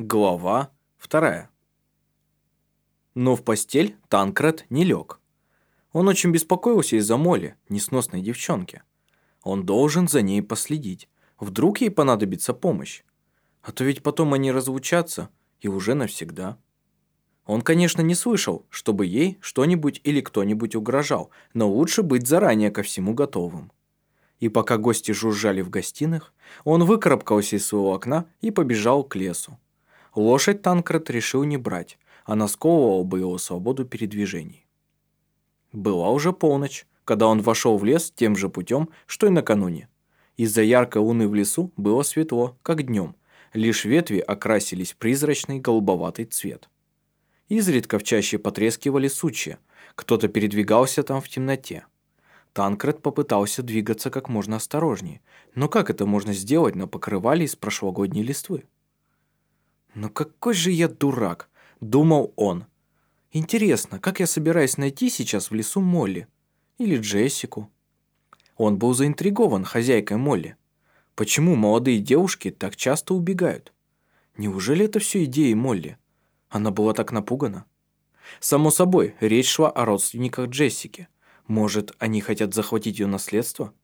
Глава вторая. Но в постель Танкред не лег. Он очень беспокоился из-за Молли, несносной девчонки. Он должен за ней последить. Вдруг ей понадобится помощь. А то ведь потом они разлучатся, и уже навсегда. Он, конечно, не слышал, чтобы ей что-нибудь или кто-нибудь угрожал, но лучше быть заранее ко всему готовым. И пока гости жужжали в гостиных, он выкарабкался из своего окна и побежал к лесу. Лошадь Танкред решил не брать, она сковывала бы его свободу передвижений. Была уже полночь, когда он вошел в лес тем же путем, что и накануне. Из-за яркой луны в лесу было светло, как днем, лишь ветви окрасились призрачный голубоватый цвет. Изредка в чаще потрескивали сучья, кто-то передвигался там в темноте. Танкред попытался двигаться как можно осторожнее, но как это можно сделать на покрывале из прошлогодней листвы? «Ну какой же я дурак!» – думал он. «Интересно, как я собираюсь найти сейчас в лесу Молли? Или Джессику?» Он был заинтригован хозяйкой Молли. Почему молодые девушки так часто убегают? Неужели это все идеи Молли? Она была так напугана. Само собой, речь шла о родственниках Джессики. Может, они хотят захватить ее наследство?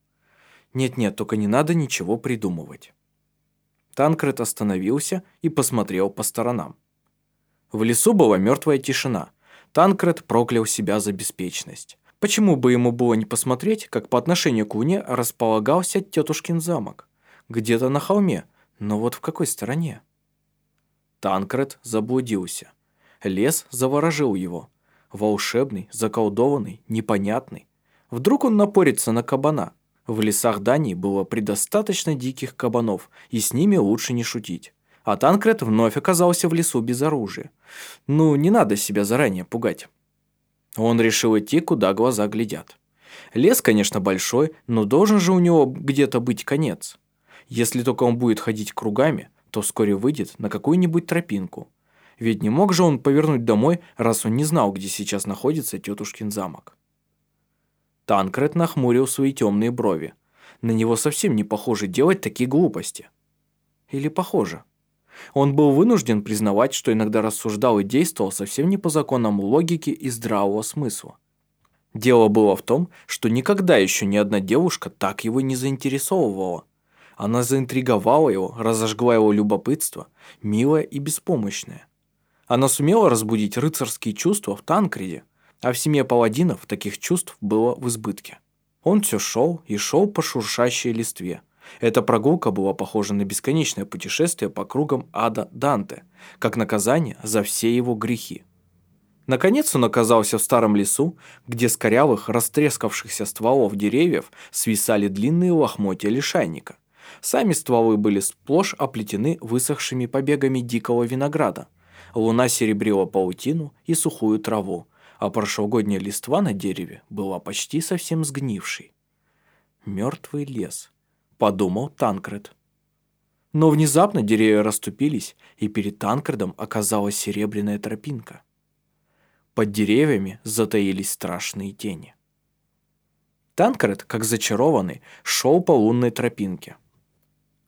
Нет-нет, только не надо ничего придумывать. Танкред остановился и посмотрел по сторонам. В лесу была мертвая тишина. Танкред проклял себя за беспечность. Почему бы ему было не посмотреть, как по отношению к Луне располагался тетушкин замок? Где-то на холме, но вот в какой стороне? Танкред заблудился. Лес заворожил его. Волшебный, заколдованный, непонятный. Вдруг он напорится на кабана – в лесах Дании было предостаточно диких кабанов, и с ними лучше не шутить. А Танкред вновь оказался в лесу без оружия. Ну, не надо себя заранее пугать. Он решил идти, куда глаза глядят. Лес, конечно, большой, но должен же у него где-то быть конец. Если только он будет ходить кругами, то вскоре выйдет на какую-нибудь тропинку. Ведь не мог же он повернуть домой, раз он не знал, где сейчас находится тетушкин замок. Танкред нахмурил свои темные брови. На него совсем не похоже делать такие глупости. Или похоже? Он был вынужден признавать, что иногда рассуждал и действовал совсем не по законам логики и здравого смысла. Дело было в том, что никогда еще ни одна девушка так его не заинтересовывала. Она заинтриговала его, разожгла его любопытство, милая и беспомощная. Она сумела разбудить рыцарские чувства в Танкреде – а в семье паладинов таких чувств было в избытке. Он все шел и шел по шуршащей листве. Эта прогулка была похожа на бесконечное путешествие по кругам ада Данте, как наказание за все его грехи. Наконец он оказался в старом лесу, где с корявых, растрескавшихся стволов деревьев свисали длинные лохмотья лишайника. Сами стволы были сплошь оплетены высохшими побегами дикого винограда. Луна серебрила паутину и сухую траву, а прошлогодняя листва на дереве была почти совсем сгнившей. «Мертвый лес», — подумал Танкред. Но внезапно деревья расступились, и перед Танкредом оказалась серебряная тропинка. Под деревьями затаились страшные тени. Танкред, как зачарованный, шел по лунной тропинке.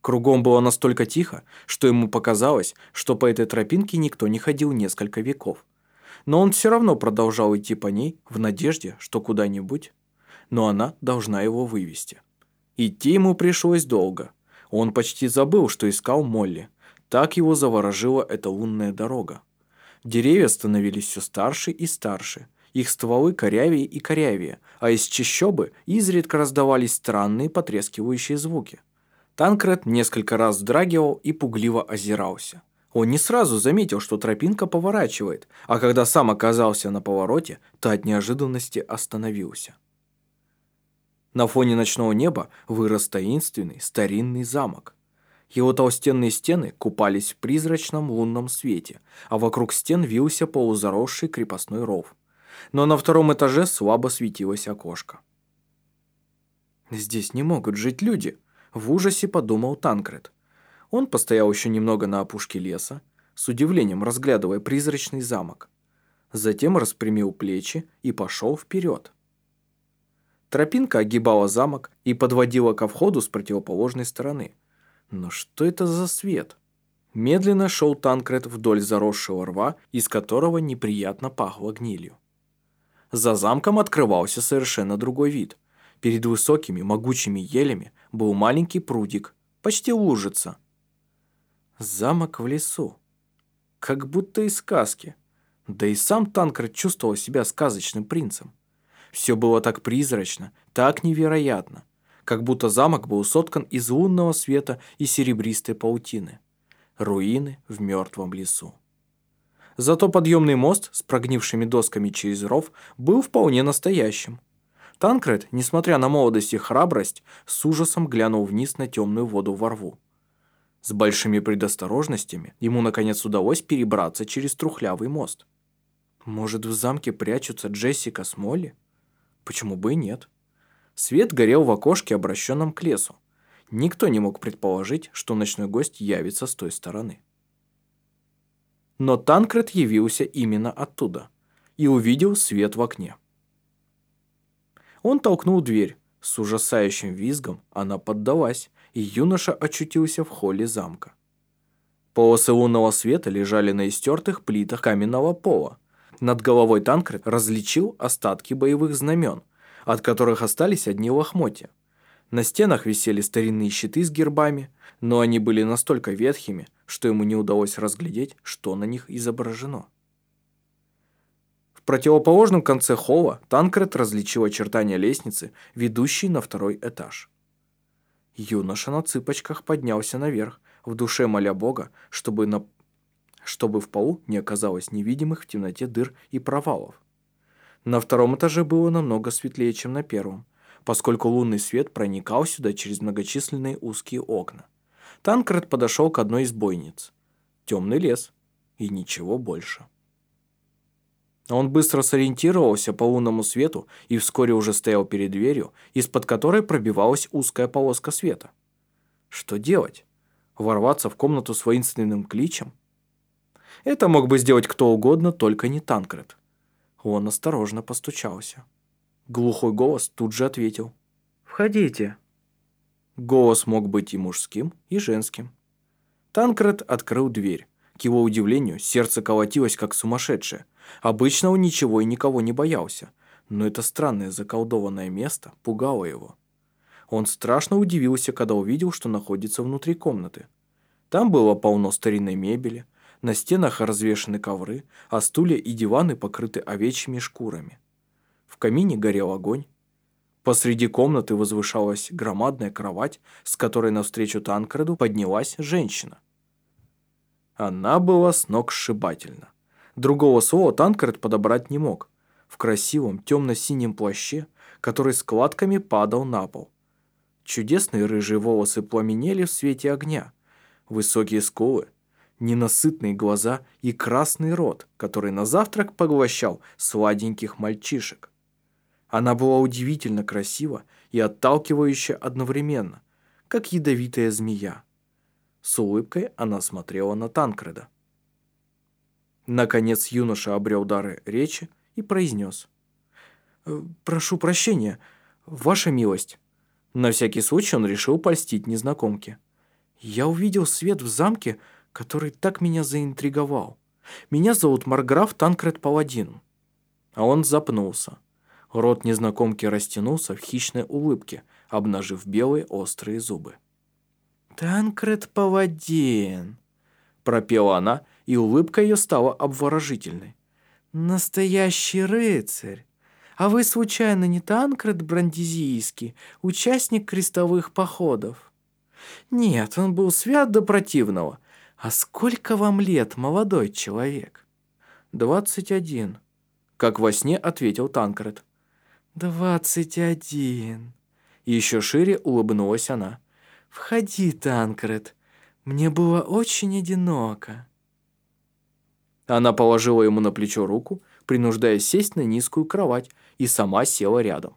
Кругом было настолько тихо, что ему показалось, что по этой тропинке никто не ходил несколько веков но он все равно продолжал идти по ней в надежде, что куда-нибудь, но она должна его вывести. Идти ему пришлось долго. Он почти забыл, что искал Молли. Так его заворожила эта лунная дорога. Деревья становились все старше и старше. Их стволы корявее и корявее, а из чащобы изредка раздавались странные потрескивающие звуки. Танкред несколько раз вздрагивал и пугливо озирался. Он не сразу заметил, что тропинка поворачивает, а когда сам оказался на повороте, то от неожиданности остановился. На фоне ночного неба вырос таинственный старинный замок. Его толстенные стены купались в призрачном лунном свете, а вокруг стен вился полузаросший крепостной ров. Но на втором этаже слабо светилось окошко. «Здесь не могут жить люди», – в ужасе подумал Танкред. Он постоял еще немного на опушке леса, с удивлением разглядывая призрачный замок. Затем распрямил плечи и пошел вперед. Тропинка огибала замок и подводила ко входу с противоположной стороны. Но что это за свет? Медленно шел Танкред вдоль заросшего рва, из которого неприятно пахло гнилью. За замком открывался совершенно другой вид. Перед высокими могучими елями был маленький прудик, почти лужица. Замок в лесу. Как будто из сказки. Да и сам Танкред чувствовал себя сказочным принцем. Все было так призрачно, так невероятно, как будто замок был соткан из лунного света и серебристой паутины. Руины в мертвом лесу. Зато подъемный мост с прогнившими досками через ров был вполне настоящим. Танкред, несмотря на молодость и храбрость, с ужасом глянул вниз на темную воду во рву. С большими предосторожностями ему наконец удалось перебраться через трухлявый мост. Может, в замке прячутся Джессика с Молли? Почему бы и нет? Свет горел в окошке, обращенном к лесу. Никто не мог предположить, что ночной гость явится с той стороны. Но Танкред явился именно оттуда и увидел свет в окне. Он толкнул дверь. С ужасающим визгом она поддалась, и юноша очутился в холле замка. Полосы лунного света лежали на истертых плитах каменного пола. Над головой Танкред различил остатки боевых знамен, от которых остались одни лохмотья. На стенах висели старинные щиты с гербами, но они были настолько ветхими, что ему не удалось разглядеть, что на них изображено противоположном конце холла Танкред различил очертания лестницы, ведущей на второй этаж. Юноша на цыпочках поднялся наверх, в душе моля Бога, чтобы, на... чтобы в полу не оказалось невидимых в темноте дыр и провалов. На втором этаже было намного светлее, чем на первом, поскольку лунный свет проникал сюда через многочисленные узкие окна. Танкред подошел к одной из бойниц. Темный лес. И ничего больше. Он быстро сориентировался по лунному свету и вскоре уже стоял перед дверью, из-под которой пробивалась узкая полоска света. Что делать? Ворваться в комнату с воинственным кличем? Это мог бы сделать кто угодно, только не Танкред. Он осторожно постучался. Глухой голос тут же ответил. «Входите». Голос мог быть и мужским, и женским. Танкред открыл дверь. К его удивлению, сердце колотилось как сумасшедшее – Обычно он ничего и никого не боялся, но это странное заколдованное место пугало его. Он страшно удивился, когда увидел, что находится внутри комнаты. Там было полно старинной мебели, на стенах развешаны ковры, а стулья и диваны покрыты овечьими шкурами. В камине горел огонь. Посреди комнаты возвышалась громадная кровать, с которой навстречу Танкреду поднялась женщина. Она была с ног сшибательна. Другого слова Танкред подобрать не мог. В красивом темно-синем плаще, который складками падал на пол. Чудесные рыжие волосы пламенели в свете огня. Высокие скулы, ненасытные глаза и красный рот, который на завтрак поглощал сладеньких мальчишек. Она была удивительно красива и отталкивающая одновременно, как ядовитая змея. С улыбкой она смотрела на Танкреда. Наконец юноша обрел дары речи и произнес. «Э, «Прошу прощения, ваша милость». На всякий случай он решил польстить незнакомке. «Я увидел свет в замке, который так меня заинтриговал. Меня зовут Марграф Танкред Паладин». А он запнулся. Рот незнакомки растянулся в хищной улыбке, обнажив белые острые зубы. «Танкред Паладин», — пропела она, — и улыбка ее стала обворожительной. «Настоящий рыцарь! А вы, случайно, не Танкред Брандизийский, участник крестовых походов?» «Нет, он был свят до противного. А сколько вам лет, молодой человек?» «Двадцать один», — как во сне ответил Танкред. «Двадцать один». Еще шире улыбнулась она. «Входи, Танкред. Мне было очень одиноко». Она положила ему на плечо руку, принуждая сесть на низкую кровать, и сама села рядом.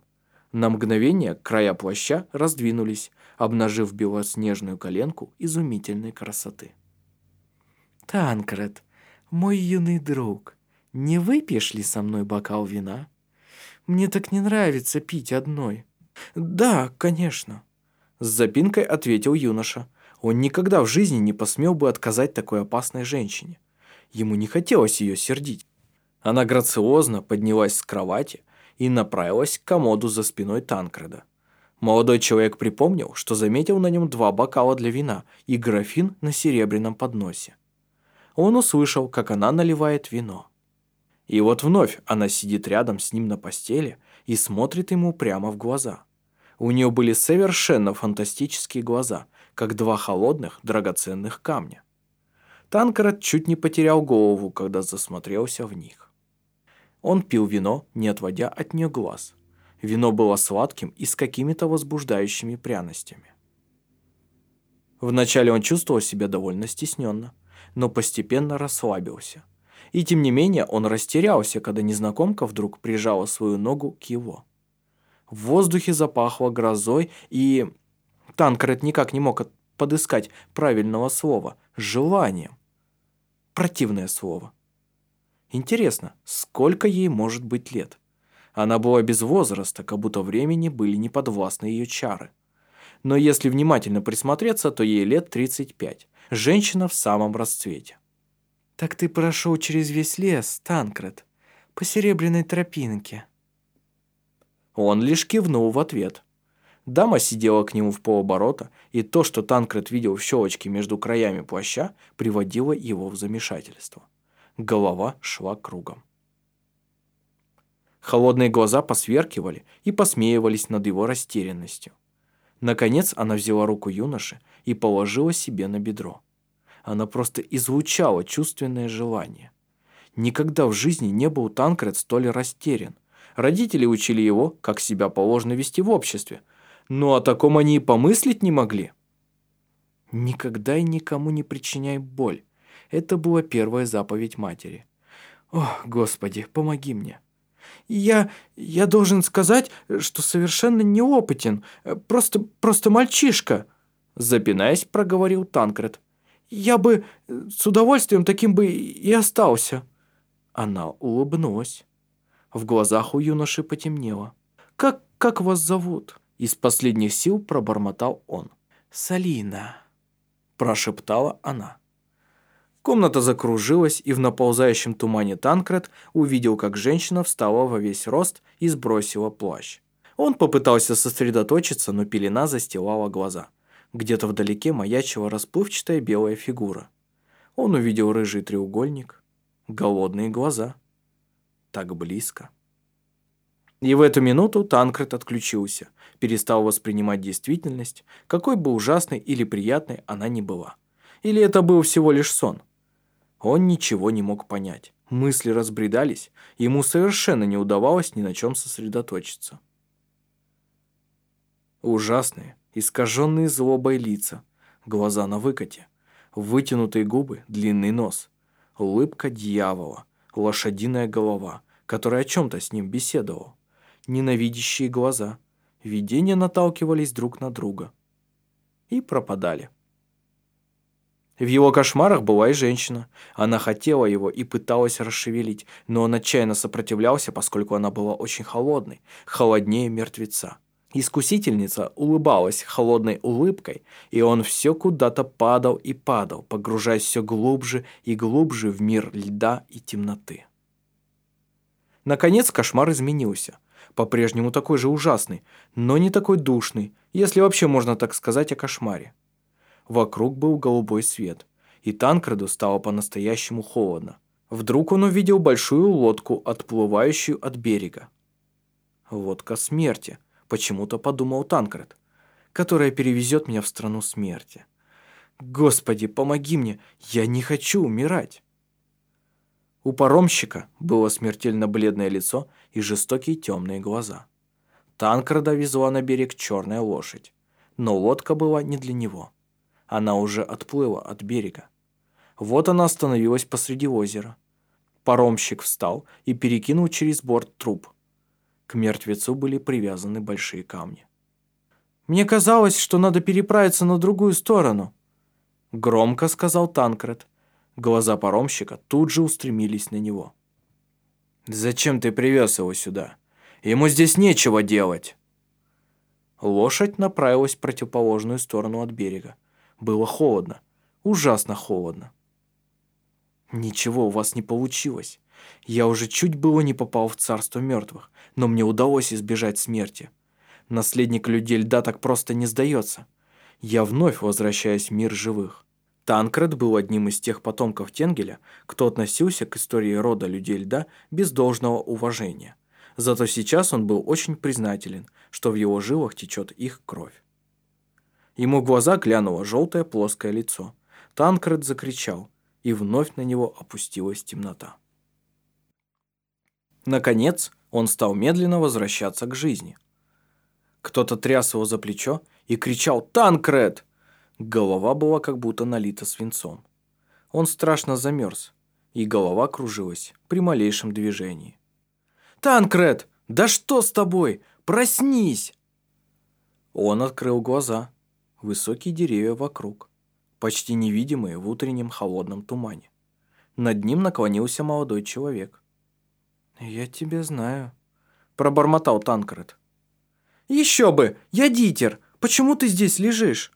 На мгновение края плаща раздвинулись, обнажив белоснежную коленку изумительной красоты. «Танкред, мой юный друг, не выпьешь ли со мной бокал вина? Мне так не нравится пить одной». «Да, конечно», — с запинкой ответил юноша. Он никогда в жизни не посмел бы отказать такой опасной женщине. Ему не хотелось ее сердить. Она грациозно поднялась с кровати и направилась к комоду за спиной Танкреда. Молодой человек припомнил, что заметил на нем два бокала для вина и графин на серебряном подносе. Он услышал, как она наливает вино. И вот вновь она сидит рядом с ним на постели и смотрит ему прямо в глаза. У нее были совершенно фантастические глаза, как два холодных драгоценных камня. Танкред чуть не потерял голову, когда засмотрелся в них. Он пил вино, не отводя от нее глаз. Вино было сладким и с какими-то возбуждающими пряностями. Вначале он чувствовал себя довольно стесненно, но постепенно расслабился. И тем не менее он растерялся, когда незнакомка вдруг прижала свою ногу к его. В воздухе запахло грозой, и Танкред никак не мог подыскать правильного слова – желанием. Противное слово. Интересно, сколько ей может быть лет? Она была без возраста, как будто времени были не подвластны ее чары. Но если внимательно присмотреться, то ей лет 35. Женщина в самом расцвете. «Так ты прошел через весь лес, Танкред, по серебряной тропинке». Он лишь кивнул в ответ. Дама сидела к нему в полоборота, и то, что Танкред видел в щелочке между краями плаща, приводило его в замешательство. Голова шла кругом. Холодные глаза посверкивали и посмеивались над его растерянностью. Наконец она взяла руку юноши и положила себе на бедро. Она просто излучала чувственное желание. Никогда в жизни не был Танкред столь растерян. Родители учили его, как себя положено вести в обществе. Но о таком они и помыслить не могли. «Никогда и никому не причиняй боль». Это была первая заповедь матери. «О, Господи, помоги мне!» Я... я должен сказать, что совершенно неопытен. Просто... просто мальчишка», — запинаясь, проговорил Танкред. «Я бы с удовольствием таким бы и остался». Она улыбнулась. В глазах у юноши потемнело. «Как... как вас зовут?» Из последних сил пробормотал он. «Салина», – прошептала она. Комната закружилась, и в наползающем тумане Танкред увидел, как женщина встала во весь рост и сбросила плащ. Он попытался сосредоточиться, но пелена застилала глаза. Где-то вдалеке маячила расплывчатая белая фигура. Он увидел рыжий треугольник, голодные глаза. Так близко. И в эту минуту Танкред отключился, перестал воспринимать действительность, какой бы ужасной или приятной она ни была. Или это был всего лишь сон – он ничего не мог понять. Мысли разбредались, ему совершенно не удавалось ни на чем сосредоточиться. Ужасные, искаженные злобой лица, глаза на выкате, вытянутые губы, длинный нос, улыбка дьявола, лошадиная голова, которая о чем-то с ним беседовал, ненавидящие глаза, видения наталкивались друг на друга и пропадали. В его кошмарах была и женщина. Она хотела его и пыталась расшевелить, но он отчаянно сопротивлялся, поскольку она была очень холодной, холоднее мертвеца. Искусительница улыбалась холодной улыбкой, и он все куда-то падал и падал, погружаясь все глубже и глубже в мир льда и темноты. Наконец кошмар изменился. По-прежнему такой же ужасный, но не такой душный, если вообще можно так сказать о кошмаре. Вокруг был голубой свет, и Танкреду стало по-настоящему холодно. Вдруг он увидел большую лодку, отплывающую от берега. «Лодка смерти», – почему-то подумал Танкред, «которая перевезет меня в страну смерти». «Господи, помоги мне, я не хочу умирать». У паромщика было смертельно бледное лицо и жестокие темные глаза. Танкреда везла на берег черная лошадь, но лодка была не для него. Она уже отплыла от берега. Вот она остановилась посреди озера. Паромщик встал и перекинул через борт труп. К мертвецу были привязаны большие камни. «Мне казалось, что надо переправиться на другую сторону», — громко сказал Танкред. Глаза паромщика тут же устремились на него. «Зачем ты привез его сюда? Ему здесь нечего делать!» Лошадь направилась в противоположную сторону от берега. Было холодно. Ужасно холодно. Ничего у вас не получилось. Я уже чуть было не попал в царство мертвых, но мне удалось избежать смерти. Наследник людей льда так просто не сдается. Я вновь возвращаюсь в мир живых. Танкред был одним из тех потомков Тенгеля, кто относился к истории рода людей льда без должного уважения. Зато сейчас он был очень признателен, что в его жилах течет их кровь. Ему в глаза глянуло желтое плоское лицо. Танкред закричал, и вновь на него опустилась темнота. Наконец, он стал медленно возвращаться к жизни. Кто-то тряс его за плечо и кричал «Танкред!». Голова была как будто налита свинцом. Он страшно замерз, и голова кружилась при малейшем движении. «Танкред! Да что с тобой? Проснись!» Он открыл глаза. Высокие деревья вокруг, почти невидимые в утреннем холодном тумане. Над ним наклонился молодой человек. «Я тебя знаю», – пробормотал Танкред. «Еще бы! Я Дитер! Почему ты здесь лежишь?»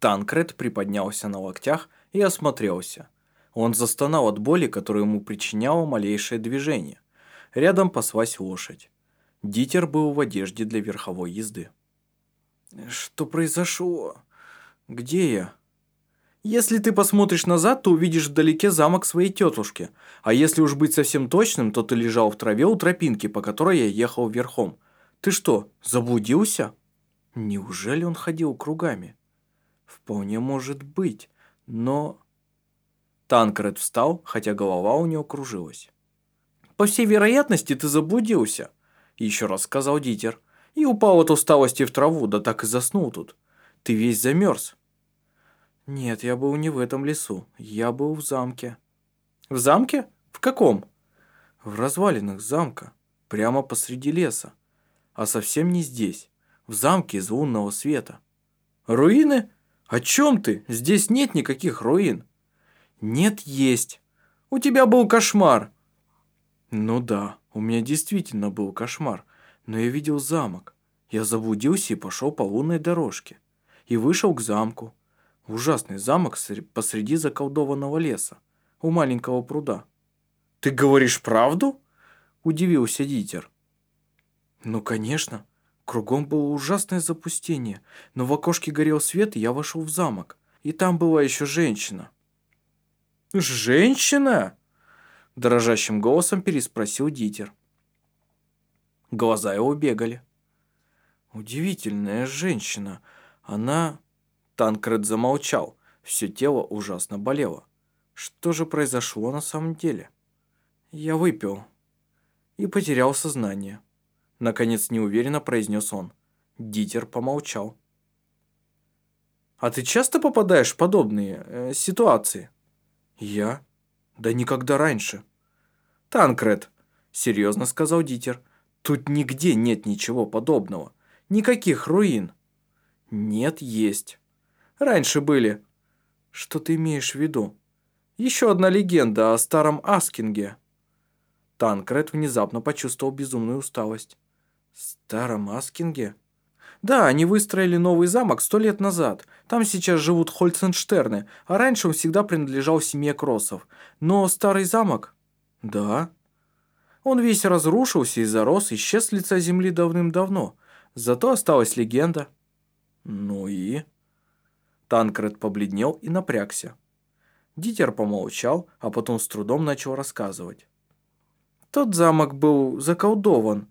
Танкред приподнялся на локтях и осмотрелся. Он застонал от боли, которую ему причиняло малейшее движение. Рядом паслась лошадь. Дитер был в одежде для верховой езды. Что произошло? Где я? Если ты посмотришь назад, то увидишь вдалеке замок своей тетушки. А если уж быть совсем точным, то ты лежал в траве у тропинки, по которой я ехал верхом. Ты что, заблудился? Неужели он ходил кругами? Вполне может быть, но... Танкред встал, хотя голова у него кружилась. «По всей вероятности, ты заблудился», – еще раз сказал Дитер и упал от усталости в траву, да так и заснул тут. Ты весь замерз. Нет, я был не в этом лесу, я был в замке. В замке? В каком? В развалинах замка, прямо посреди леса. А совсем не здесь, в замке из лунного света. Руины? О чем ты? Здесь нет никаких руин. Нет, есть. У тебя был кошмар. Ну да, у меня действительно был кошмар но я видел замок. Я заблудился и пошел по лунной дорожке. И вышел к замку. Ужасный замок посреди заколдованного леса, у маленького пруда. «Ты говоришь правду?» – удивился Дитер. «Ну, конечно. Кругом было ужасное запустение, но в окошке горел свет, и я вошел в замок. И там была еще женщина». «Женщина?» – дрожащим голосом переспросил Дитер. Глаза его бегали. Удивительная женщина. Она... Танкред замолчал. Все тело ужасно болело. Что же произошло на самом деле? Я выпил. И потерял сознание. Наконец неуверенно произнес он. Дитер помолчал. «А ты часто попадаешь в подобные э, ситуации?» «Я? Да никогда раньше». «Танкред», — серьезно сказал Дитер, Тут нигде нет ничего подобного. Никаких руин. Нет, есть. Раньше были. Что ты имеешь в виду? Еще одна легенда о старом Аскинге. Танкред внезапно почувствовал безумную усталость. Старом Аскинге? Да, они выстроили новый замок сто лет назад. Там сейчас живут Хольценштерны, а раньше он всегда принадлежал семье Кроссов. Но старый замок? Да. Он весь разрушился и зарос, исчез с лица земли давным-давно. Зато осталась легенда. Ну и... Танкред побледнел и напрягся. Дитер помолчал, а потом с трудом начал рассказывать. Тот замок был заколдован,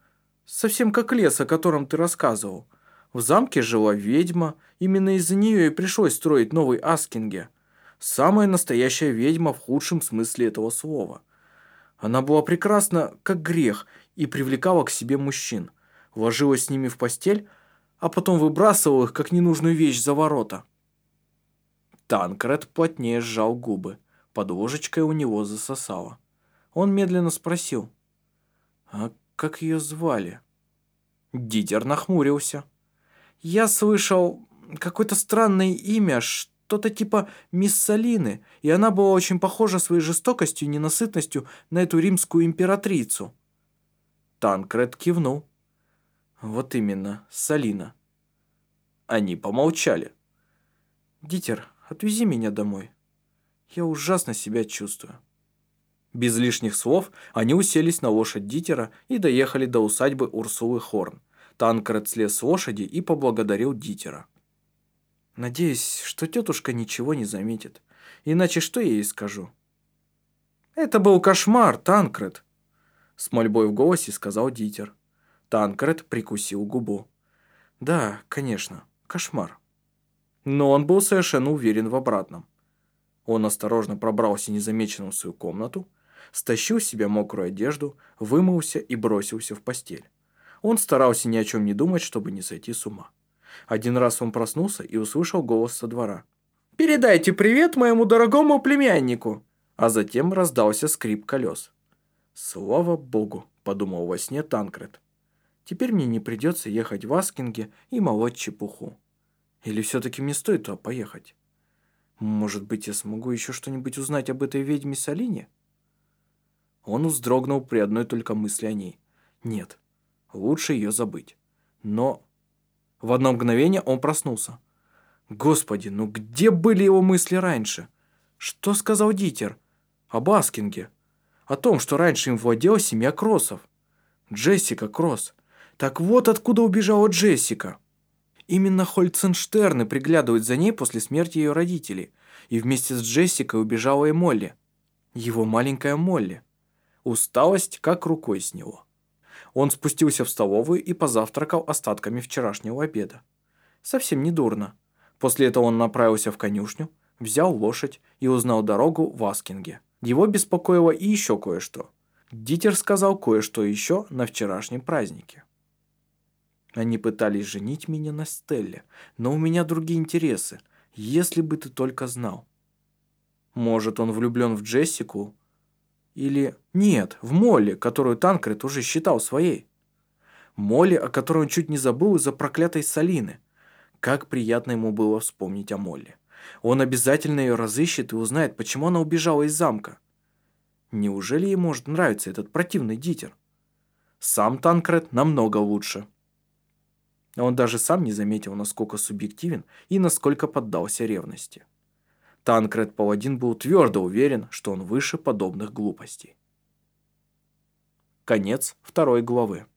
совсем как лес, о котором ты рассказывал. В замке жила ведьма, именно из-за нее и пришлось строить новый Аскинге. Самая настоящая ведьма в худшем смысле этого слова. Она была прекрасна, как грех, и привлекала к себе мужчин. Ложилась с ними в постель, а потом выбрасывала их, как ненужную вещь, за ворота. Танкред плотнее сжал губы. Под ложечкой у него засосало. Он медленно спросил. «А как ее звали?» Дитер нахмурился. «Я слышал какое-то странное имя, что что-то типа мисс Салины, и она была очень похожа своей жестокостью и ненасытностью на эту римскую императрицу. Танкред кивнул. Вот именно, Салина. Они помолчали. «Дитер, отвези меня домой. Я ужасно себя чувствую». Без лишних слов они уселись на лошадь Дитера и доехали до усадьбы Урсулы Хорн. Танкред слез с лошади и поблагодарил Дитера. «Надеюсь, что тетушка ничего не заметит. Иначе что я ей скажу?» «Это был кошмар, Танкред!» С мольбой в голосе сказал Дитер. Танкред прикусил губу. «Да, конечно, кошмар». Но он был совершенно уверен в обратном. Он осторожно пробрался незамеченным в свою комнату, стащил с себя мокрую одежду, вымылся и бросился в постель. Он старался ни о чем не думать, чтобы не сойти с ума. Один раз он проснулся и услышал голос со двора. «Передайте привет моему дорогому племяннику!» А затем раздался скрип колес. «Слава богу!» – подумал во сне Танкред. «Теперь мне не придется ехать в Аскинге и молоть чепуху. Или все-таки мне стоит туда поехать? Может быть, я смогу еще что-нибудь узнать об этой ведьме Салине?» Он вздрогнул при одной только мысли о ней. Нет, лучше ее забыть. Но в одно мгновение он проснулся. Господи, ну где были его мысли раньше? Что сказал Дитер? Об Аскинге. О том, что раньше им владела семья Кроссов. Джессика Кросс. Так вот откуда убежала Джессика. Именно Хольценштерны приглядывают за ней после смерти ее родителей. И вместе с Джессикой убежала и Молли. Его маленькая Молли. Усталость как рукой с него. Он спустился в столовую и позавтракал остатками вчерашнего обеда. Совсем не дурно. После этого он направился в конюшню, взял лошадь и узнал дорогу в Аскинге. Его беспокоило и еще кое-что. Дитер сказал кое-что еще на вчерашнем празднике. Они пытались женить меня на Стелле, но у меня другие интересы, если бы ты только знал. Может, он влюблен в Джессику, или нет, в Молли, которую Танкред уже считал своей. Молли, о которой он чуть не забыл из-за проклятой Салины. Как приятно ему было вспомнить о Молли. Он обязательно ее разыщет и узнает, почему она убежала из замка. Неужели ей может нравиться этот противный дитер? Сам Танкред намного лучше. Он даже сам не заметил, насколько субъективен и насколько поддался ревности. Танкред Паладин был твердо уверен, что он выше подобных глупостей. Конец второй главы.